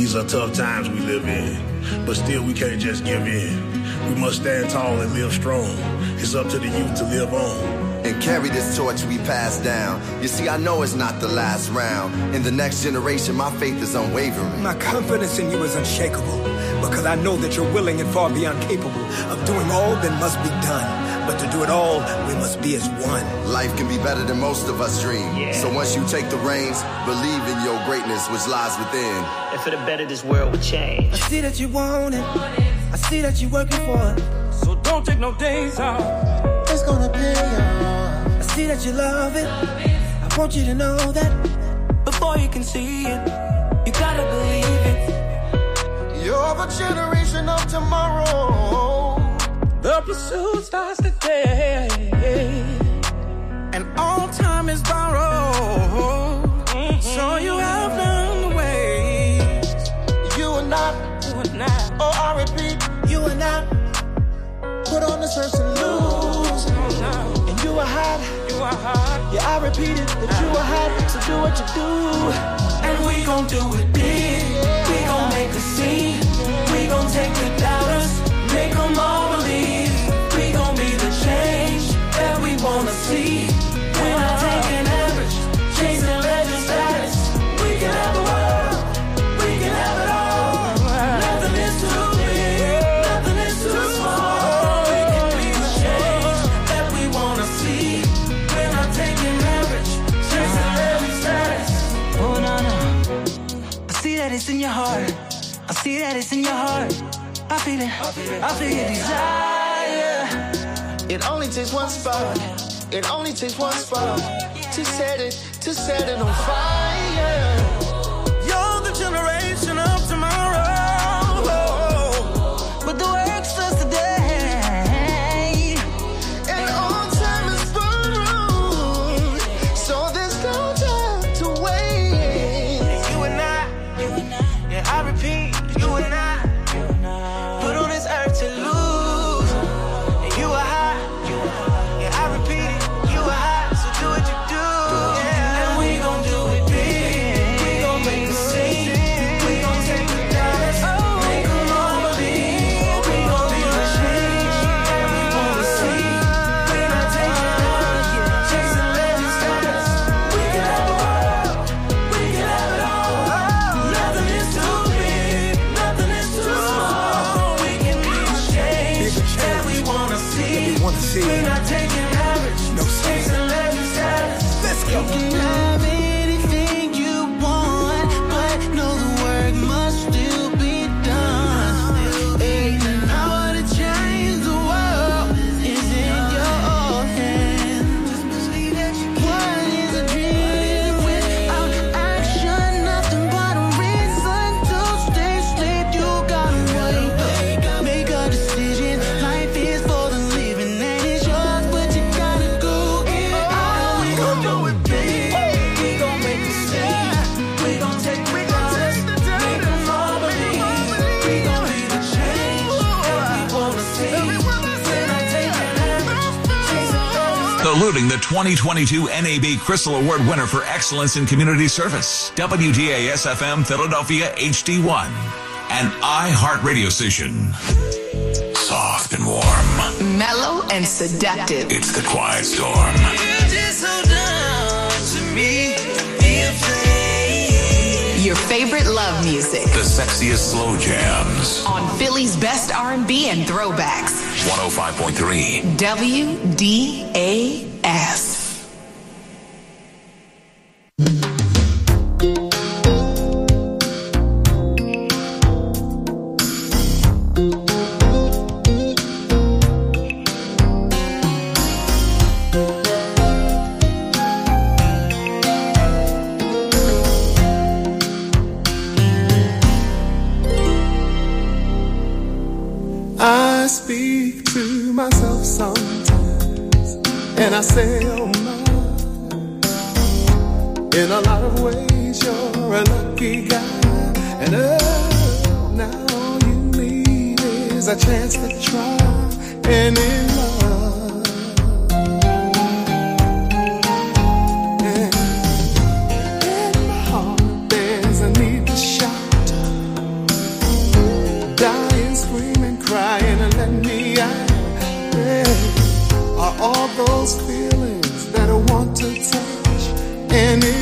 These are tough times we live in, but still we can't just give in. We must stand tall and live strong. It's up to the youth to live on and carry this torch we pass down. You see, I know it's not the last round. In the next generation, my faith is unwavering. My confidence in you is unshakable because I know that you're willing and far beyond capable of doing all that must be done. But to do it all, we must be as one. Life can be better than most of us dream. Yeah. So once you take the reins, believe in your greatness which lies within. And for the better, this world will change. I see that you want it. I see that you're working for it. So don't take no days off. It's gonna pay off. I see that you love it. I want you to know that before you can see it, you gotta believe it. You're the generation of tomorrow. The pursuit starts today. And all time is borrowed. Mm-hmm. So you have learned the ways. You are not. You are not. Oh, I repeat. You are not. Put on the search and lose. And you are hot. You are hot. Yeah, I repeated that you are hot. So do what you do. And we gon' do it big. We gon' make a scene. We gon' take the in your heart. I see that it's in your heart. I feel it, I feel your desire. It only takes one spark, it only takes one spark to set it, to set it on fire. 2022 NAB Crystal Award winner for excellence in community service, WDAS FM Philadelphia HD1, an iHeart radio station. Soft and warm. Mellow and seductive. It's the quiet storm. Just hold on to me. Be afraid. Your favorite love music The sexiest slow jams. on Philly's best R&B and throwbacks. 105.3. WDAS. Sometimes, and I say, oh my. In a lot of ways, you're a lucky guy, and oh, now all you need is a chance to try and in love. are all those feelings that I want to touch. And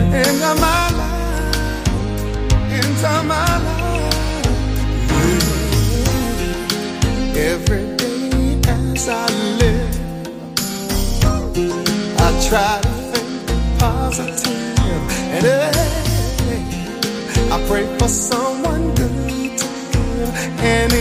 into my life, into my life. Every day as I live, I try to think positive, and hey, I pray for someone good to give, and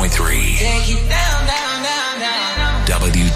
101.3. Take it down, down, down, down. W